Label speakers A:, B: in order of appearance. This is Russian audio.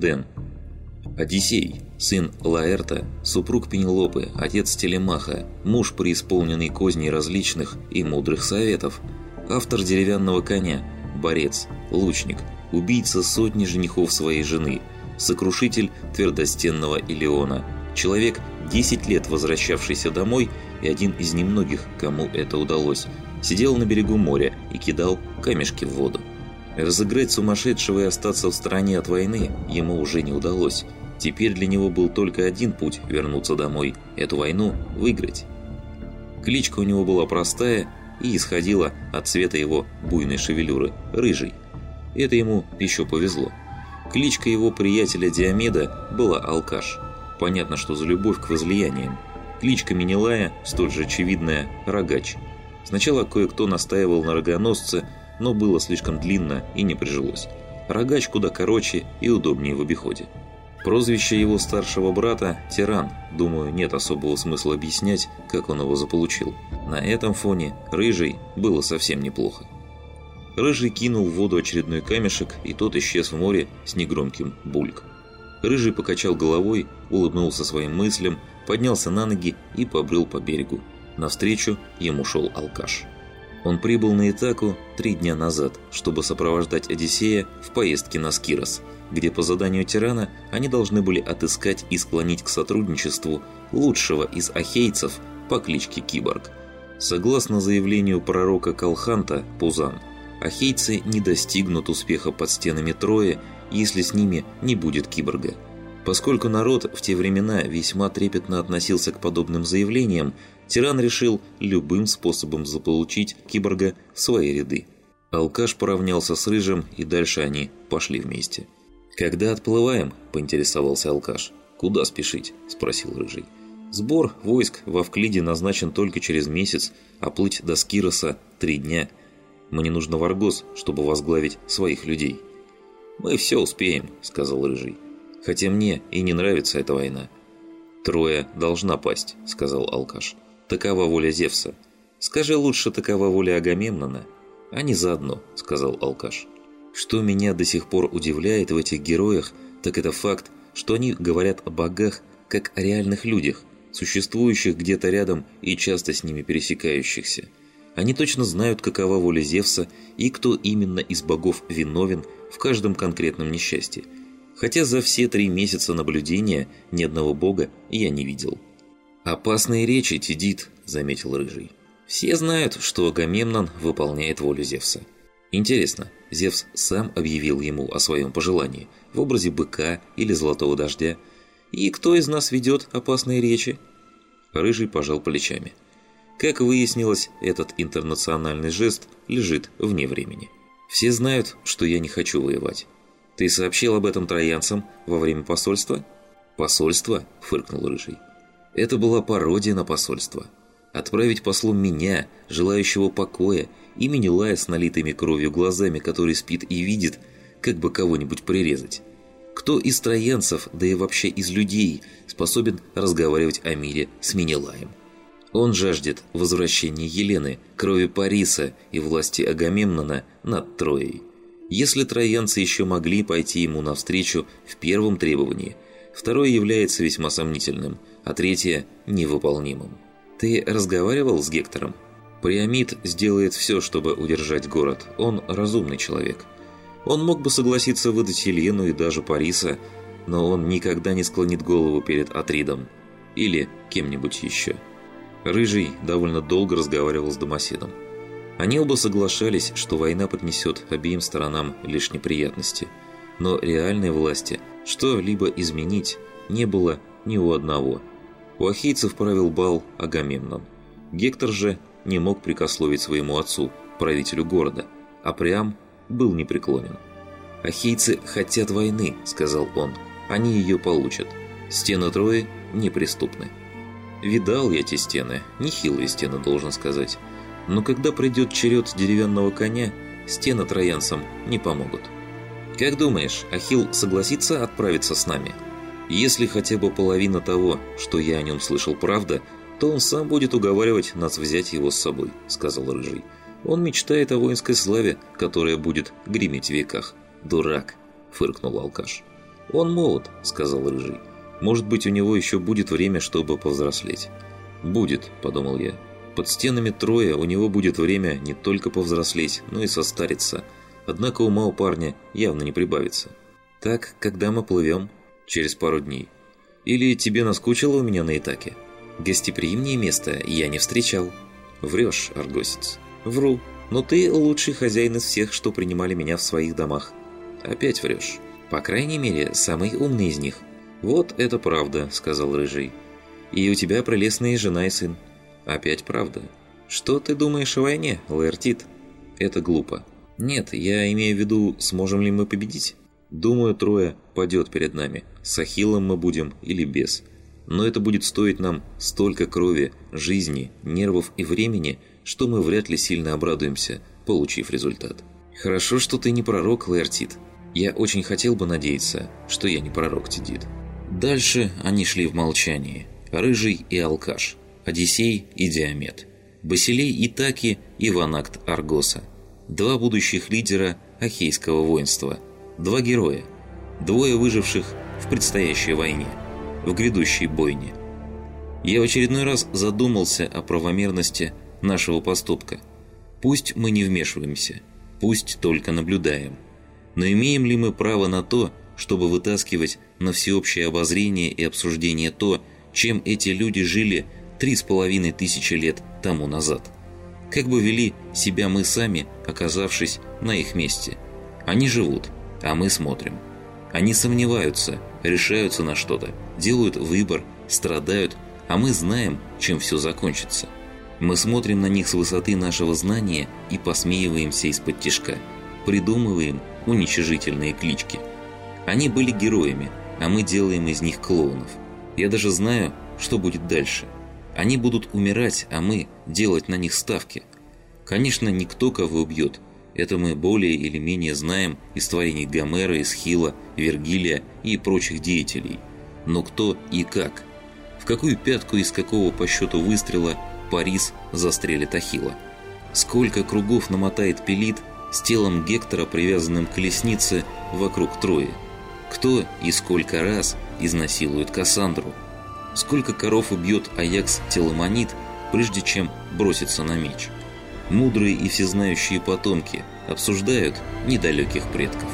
A: Дэн. Одиссей, сын Лаэрта, супруг Пенелопы, отец Телемаха, муж преисполненный козней различных и мудрых советов, автор деревянного коня, борец, лучник, убийца сотни женихов своей жены, сокрушитель твердостенного Илеона, человек, 10 лет возвращавшийся домой и один из немногих, кому это удалось, сидел на берегу моря и кидал камешки в воду. Разыграть сумасшедшего и остаться в стороне от войны ему уже не удалось. Теперь для него был только один путь вернуться домой, эту войну выиграть. Кличка у него была простая и исходила от цвета его буйной шевелюры – рыжий. Это ему еще повезло. Кличка его приятеля Диомеда была Алкаш. Понятно, что за любовь к возлияниям. Кличка Менелая, столь же очевидная – Рогач. Сначала кое-кто настаивал на рогоносце – но было слишком длинно и не прижилось. Рогач куда короче и удобнее в обиходе. Прозвище его старшего брата – Тиран. Думаю, нет особого смысла объяснять, как он его заполучил. На этом фоне Рыжий было совсем неплохо. Рыжий кинул в воду очередной камешек, и тот исчез в море с негромким бульк. Рыжий покачал головой, улыбнулся своим мыслям, поднялся на ноги и побрел по берегу. Навстречу ему шел алкаш. Он прибыл на Итаку три дня назад, чтобы сопровождать Одиссея в поездке на Скирос, где по заданию тирана они должны были отыскать и склонить к сотрудничеству лучшего из ахейцев по кличке Киборг. Согласно заявлению пророка Калханта Пузан, ахейцы не достигнут успеха под стенами Трои, если с ними не будет киборга. Поскольку народ в те времена весьма трепетно относился к подобным заявлениям, Тиран решил любым способом заполучить киборга в свои ряды. Алкаш поравнялся с Рыжим, и дальше они пошли вместе. «Когда отплываем?» – поинтересовался Алкаш. «Куда спешить?» – спросил Рыжий. «Сбор войск в Авклиде назначен только через месяц, а плыть до Скироса – три дня. Мне нужно в Аргос, чтобы возглавить своих людей». «Мы все успеем», – сказал Рыжий. «Хотя мне и не нравится эта война». «Троя должна пасть», – сказал Алкаш. Такова воля Зевса. Скажи лучше, такова воля Агамемнона. Они заодно, сказал Алкаш. Что меня до сих пор удивляет в этих героях, так это факт, что они говорят о богах как о реальных людях, существующих где-то рядом и часто с ними пересекающихся. Они точно знают, какова воля Зевса и кто именно из богов виновен в каждом конкретном несчастье. Хотя за все три месяца наблюдения ни одного бога я не видел. «Опасные речи, Тидит», – заметил Рыжий. «Все знают, что Агамемнон выполняет волю Зевса. Интересно, Зевс сам объявил ему о своем пожелании в образе быка или золотого дождя? И кто из нас ведет опасные речи?» Рыжий пожал плечами. Как выяснилось, этот интернациональный жест лежит вне времени. Все знают, что я не хочу воевать. Ты сообщил об этом троянцам во время посольства? «Посольство?» – фыркнул Рыжий. Это была пародия на посольство. Отправить послом меня, желающего покоя, и Менелая с налитыми кровью глазами, который спит и видит, как бы кого-нибудь прирезать. Кто из троянцев, да и вообще из людей, способен разговаривать о мире с Менелаем? Он жаждет возвращения Елены, крови Париса и власти Агамемнона над Троей. Если троянцы еще могли пойти ему навстречу в первом требовании, второе является весьма сомнительным – а третье – невыполнимым. Ты разговаривал с Гектором? Приамид сделает все, чтобы удержать город. Он разумный человек. Он мог бы согласиться выдать Елену и даже Париса, но он никогда не склонит голову перед Атридом. Или кем-нибудь еще. Рыжий довольно долго разговаривал с Домоседом. Они оба соглашались, что война поднесет обеим сторонам лишь неприятности. Но реальной власти что-либо изменить не было ни у одного – у ахейцев правил бал Агамемнон. Гектор же не мог прикословить своему отцу, правителю города, а Приам был непреклонен. «Ахейцы хотят войны», — сказал он. «Они ее получат. Стены Трои неприступны». Видал я эти стены, нехилые стены, должен сказать. Но когда придет черед деревянного коня, стены троянцам не помогут. «Как думаешь, Ахилл согласится отправиться с нами?» Если хотя бы половина того, что я о нем слышал, правда, то он сам будет уговаривать нас взять его с собой», — сказал Рыжий. «Он мечтает о воинской славе, которая будет греметь в веках. Дурак!» — фыркнул алкаш. «Он молод», — сказал Рыжий. «Может быть, у него еще будет время, чтобы повзрослеть». «Будет», — подумал я. «Под стенами Троя у него будет время не только повзрослеть, но и состариться. Однако ума у парня явно не прибавится». «Так, когда мы плывем?» «Через пару дней». «Или тебе наскучило у меня на Итаке?» «Гостеприимнее место я не встречал». «Врешь, аргосец». «Вру. Но ты лучший хозяин из всех, что принимали меня в своих домах». «Опять врешь». «По крайней мере, самый умный из них». «Вот это правда», — сказал Рыжий. «И у тебя прелестная жена и сын». «Опять правда». «Что ты думаешь о войне, Лаэртит?» «Это глупо». «Нет, я имею в виду, сможем ли мы победить?» «Думаю, трое падет перед нами. С Ахиллом мы будем или без. Но это будет стоить нам столько крови, жизни, нервов и времени, что мы вряд ли сильно обрадуемся, получив результат». «Хорошо, что ты не пророк, Лаэртит», я очень хотел бы надеяться, что я не пророк Тидит. Дальше они шли в молчании. Рыжий и Алкаш, Одиссей и Диамет, Басилей и Таки и Ванакт Аргоса. Два будущих лидера Ахейского воинства. Два героя. Двое выживших в предстоящей войне. В грядущей бойне. Я в очередной раз задумался о правомерности нашего поступка. Пусть мы не вмешиваемся, пусть только наблюдаем – но имеем ли мы право на то, чтобы вытаскивать на всеобщее обозрение и обсуждение то, чем эти люди жили три с половиной тысячи лет тому назад? Как бы вели себя мы сами, оказавшись на их месте? Они живут, а мы смотрим. Они сомневаются, решаются на что-то, делают выбор, страдают, а мы знаем, чем все закончится. Мы смотрим на них с высоты нашего знания и посмеиваемся из-под тишка. Придумываем уничижительные клички. Они были героями, а мы делаем из них клоунов. Я даже знаю, что будет дальше. Они будут умирать, а мы делать на них ставки. Конечно, никто кого убьет. Это мы более или менее знаем из творений Гомера, Исхила, Вергилия и прочих деятелей. Но кто и как? В какую пятку из какого по счету выстрела Парис застрелит Ахилла? Сколько кругов намотает Пелит – с телом Гектора, привязанным к колеснице вокруг Трои. Кто и сколько раз изнасилует Кассандру? Сколько коров убьет Аякс Теламонит, прежде чем броситься на меч? Мудрые и всезнающие потомки обсуждают недалеких предков.